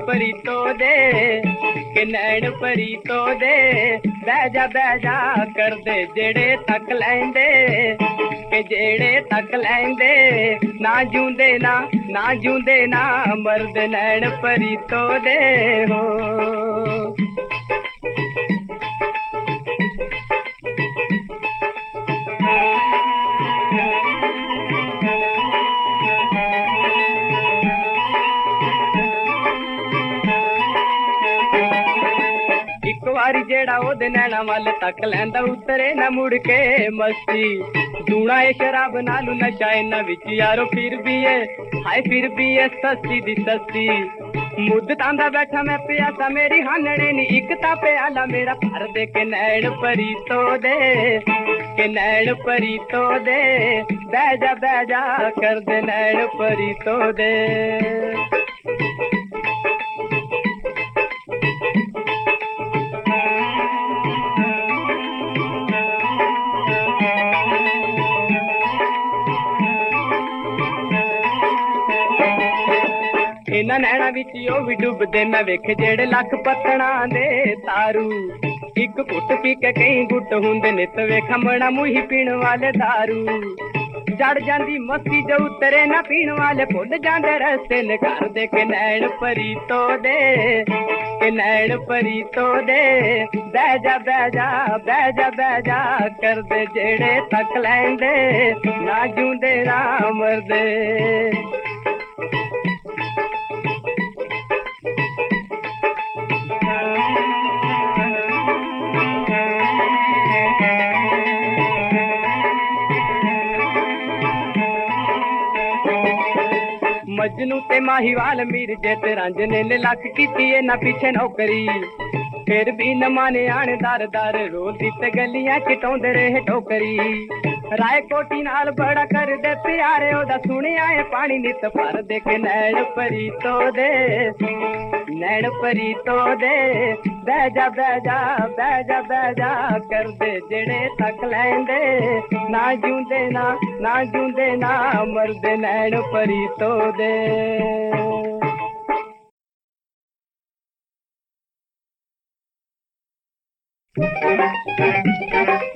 परी तो दे, के नैन परी तो दे, बैजा बैजा कर दे, जेड़े तक लैंदे। ਤੱਕ ਲੈਂਦੇ ਕਿ ਜਿਹੜੇ ਤੱਕ ਲੈਂਦੇ ਨਾ ਜੂੰਦੇ ਨਾ ਨਾ ਜੂੰਦੇ ਨਾ ਮਰਦ ਨੈਣ ਪਰੀ ਤੋ ਦੇ ਹੋ ਇੱਕ ਵਾਰੀ ਜਿਹੜਾ ਉਹਦੇ ਨੈਣਾ ਵੱਲ ਤੱਕ ਲੈਂਦਾ ਉਤਰੇ ਨਾ ਮੁੜ ਕੇ ਮਸਤੀ लूणा ये शराब नालू नशाए न विच यारो फिर भी ये, हाय फिर भी ये सस्ती दी सस्ती। मुद्द तांदा बैठा मैं प्यासा, मेरी हानने नी एक ता प्याला, मेरा भर दे के नैण परी तो दे, के नैण परी तो दे, बैजा बैजा कर दे नैण परी तो दे। ਨੈਣਾ ਵਿੱਚ ਉਹ ਵੀ ਡੁੱਬਦੇ ਮੈਂ ਵੇਖ ਜਿਹੜੇ ਲੱਖ ਪਤਣਾ ਦੇ ਤਾਰੂ। ਇੱਕ ਘੁੱਟ ਪੀ ਕੇ ਕਈ ਗੁੱਟ ਹੁੰਦੇ ਨਿਤ ਵੇਖਾਂ ਮਣਾ ਮੂੰਹੀ ਪੀਣ ਵਾਲੇ दारू ਚੜ ਜਾਂਦੀ ਮਸਤੀ ਜੋ ਉਤਰੇ ਨਾ ਪੀਣ ਵਾਲੇ, ਭੁੱਲ ਜਾਂਦੇ ਰਸਤੇ ਨੇ ਘਰ ਦੇ ਕੇ ਨੈਣ ਪਰੀ ਤੋ ਦੇ, ਕਿ ਨੈਣ ਪਰੀ ਤੋ ਦੇ। ਬਹਿ ਜਾ ਬਹਿ ਜਾ ਬਹਿ ਜਾ ਬਹਿ ਜਾ ਕਰਦੇ ਜਿਹੜੇ ਤੱਕ ਲੈਂਦੇ, ਨਾ ਜੂੰਦੇ ਨਾ ਮਰਦੇ। ਮਜਨੂ ਤੇ ਮਾਹੀਵਾਲ ਮਿਰਜੇ ਤੇ ਰਾਂਝਨੇ ਨੇ ਲੱਖ ਕੀਤੀ ਏ ਨਾ ਪਿੱਛੇ ਨੌਕਰੀ ਫਿਰ ਵੀ ਨ ਮਾਨੇ ਆਣ ਦਰ ਦਰ ਰੋਂਦੀ ਤੇ ਗਲੀਆਂ ਚਟਾਉਂਦੇ ਰਹੇ ਟੋਕਰੀ ਰਾਏ ਕੋਟੀ ਨਾਲ ਬੜਾ ਕਰਦੇ ਪਿਆਰੇ ਉਹਦਾ ਸੁਣਿਆ ਏ ਪਾਣੀ ਨਿਤ ਭਰ ਦੇ ਕੇ ਨੈਣ ਪਰੀ ਤੋ ਦੇ ਨੈਣ ਪਰੀ ਤੋ ਦੇ ਬਹਿ ਜਾ ਬਹਿ ਜਾ ਬਹਿ ਜਾ ਬਹਿ ਜਾ ਕਰਦੇ ਜਿਹੜੇ ਤੱਕ ਲੈਂਦੇ ਨਾ ਜੂੰਦੇ ਨਾ ਨਾ ਜੂੰਦੇ ਨਾ ਮਰਦੇ ਨੈਣ ਪਰੀ ਤੋ ਦੇ ਸੋਰੀ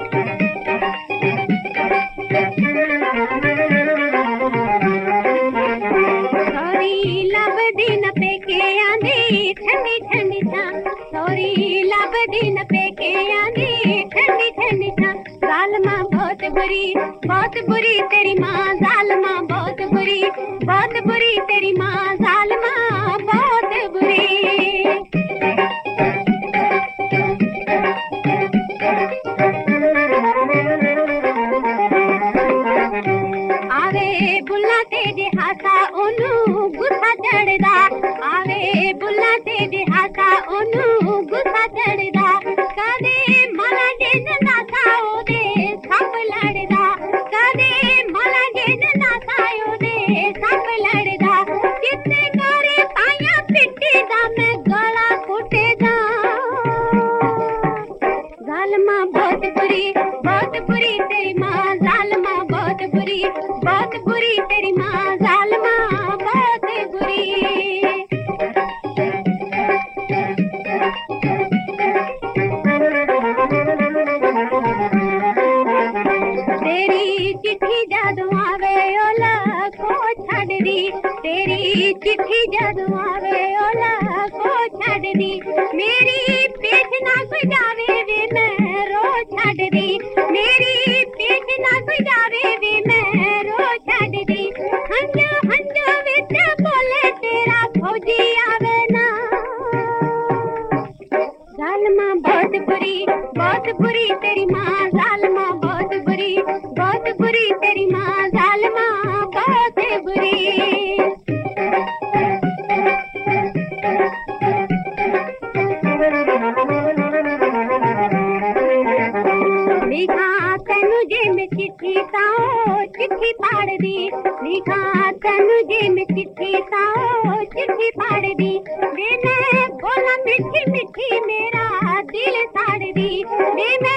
दे मेरी देखना सुझावे वे कर दी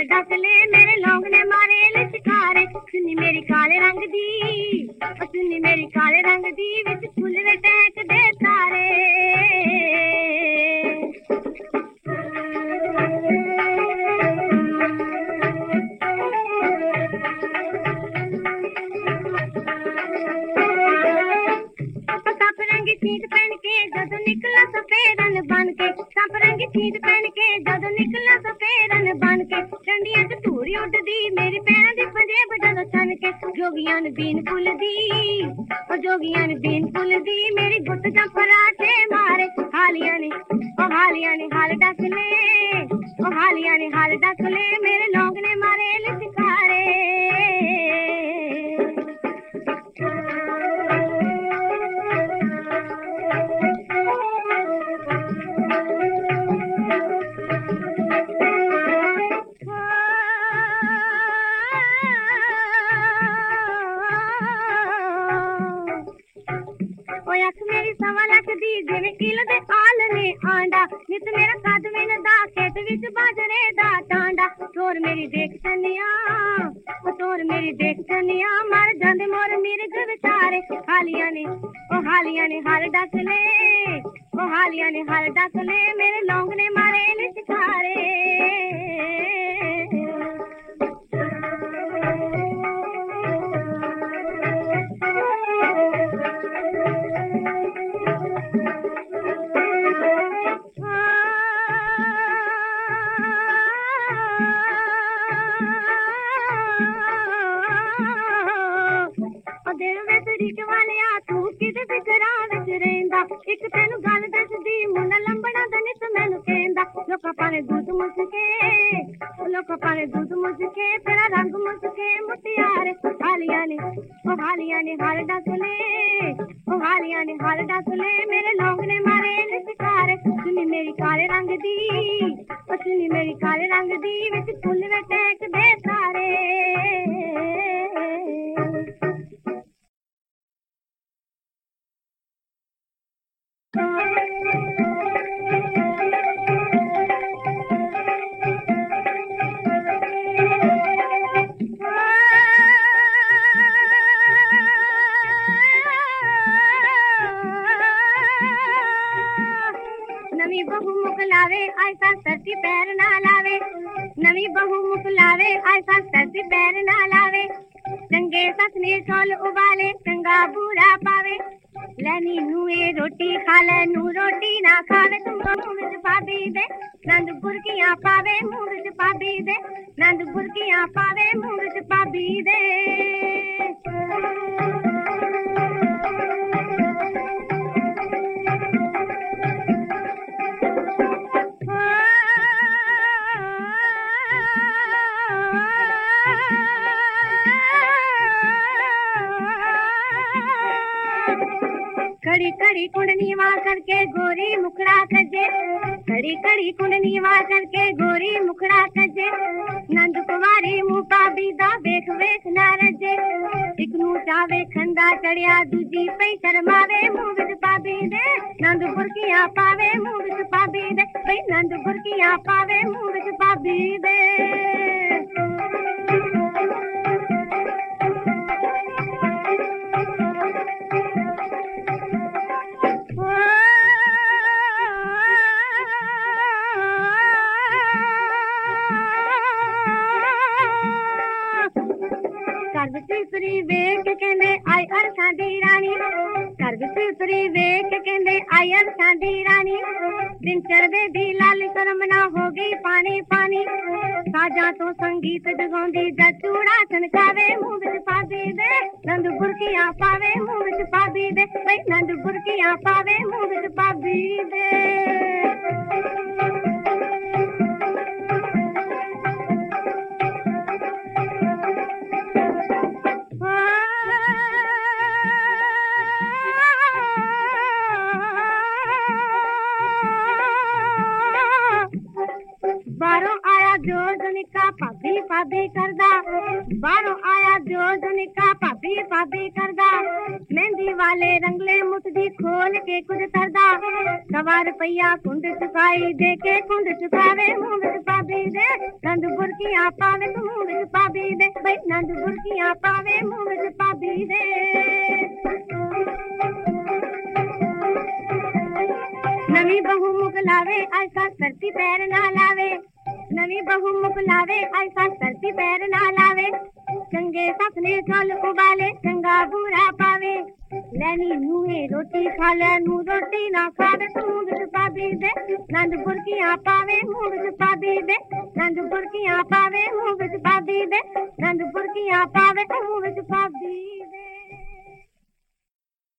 ਹਾਲੀਆਂ ਡੱਕ ਲੈ ਮੇਰੇ ਲੌਂਗ ਨੇ ਮਾਰੇ ਲਚਕਾਰੇ ਸੁਣੀ ਮੇਰੀ ਕਾਲੇ ਰੰਗ ਦੀ ਉਹ ਸੁਣੀ ਮੇਰੀ ਕਾਲੇ ਰੰਗ ਦੀ, ਵਿੱਚ ਫੁੱਲ ਵੇ ਟੈਕ ਤਾਰੇ। जोगियान बीन फुल दी, ओ जोगियान बीन फुल दी, मेरी गुट दा पराठे मारे। हालिया ने, ओ हालिया ने हाल डस ओ हालिया ने हाल डस मेरे लोग ने मारे। ਖੇਤ ਵਿੱਚ ਬਾਜਰੇ ਦਾ ਟਾਂਡਾ ਤੋਰ ਮੇਰੀ ਦੇਖ ਚੰਨਿਆ ਓ ਤੋਰ ਮੇਰੀ ਦੇਖ ਚੰਨਿਆ ਮਰ ਜਾਂਦੇ ਮੋਰ ਮਿਰਗ ਵਿਚਾਰੇ ਹਾਲੀਆਂ ਨੇ ਓ ਹਾਲੀਆਂ ਨੇ ਹਾਲ ਡੱਕ ਲੈ ਓ ਹਾਲੀਆਂ ਨੇ ਹਾਲ ਡੱਕ ਲੈ ਮੇਰੇ ਲੌਂਗ ਨੇ ਮਾਰੇ ਲਚਕਾਰੇ ਉਹ पाने दूध मुझके लोग पाने दूध मुझके तेरा रंग मुझके मुटियार हालिया ने ओ हालिया ने हार डासले, ओ हालिया ने हार डासले, मेरे लोग ने मारे ने शिकार सुनी मेरी काले रंग दी, ओ सुनी मेरी काले रंग दी, विच फूल वे टैक दे सारे नवी बहु मुख लावे ऐसा सती पैर ना लावे। नवी बहु मुख लावे ऐसा सती पैर ना लावे। संगे ससने छोल उबाले संगा बूढ़ा पावे। लेनी नुए रोटी खा ले, नू रोटी ना खावे। तुम मुँह पाबी दे, नंद गुरकियाँ पावे, मुँह पाबी दे। नंद गुरकियाँ पावे, मुँह पाबी दे। कड़ी कुंडली माँ करके गोरी मुखड़ा सजे। कड़ी कड़ी कुंडली माँ करके गोरी मुखड़ा सजे। नंद कुमारी मुपा बीदा बेख वेख ना रजे। एक चावे खंदा चढ़िया दूजी पे शर्मावे, मुँह पाबी दे। नंद बुरकियाँ पावे, मुँह पाबी दे। भाई नंद बुरकियाँ पावे, मुँह विच पाबी दे। पायल शादी रानी। दिन चढ़दे दी लाल करमना हो गई पानी पानी। साजा तो संगीत जगाउंदी जा चूड़ा छनकावे मुँह विच पा दे। नंद बुरकियाँ पावे, मुँह विच पा दे। दे नंद बुरकियाँ पावे, मुँह विच पा दे दे। के कुछ तरदा सवार पैया कुंड चुकाई दे के कुंड चुकावे मुँह छुपाबी दे। नंद बुरकियाँ पावे तू मुँह दे। भाई नंद बुरकियाँ पावे मुँह छुपाबी दे। नवी बहू मुख लावे, ऐसा करती पैर ना लावे। नवी बहू मुख लावे, ऐसा करती पैर ना लावे। चंगे सपने चल उबाले, चंगा बुरा पावे। नैनी मुहे रोटी खा ले नू रोटी ना खावे सूंग चुपा दी दे। नंद बुरकियाँ पावे मूंग चुपा दी दे। नंद बुरकियाँ पावे मूंग छुपा दी दे। नंद बुरकियाँ पावे मूंग छुपा दी दे।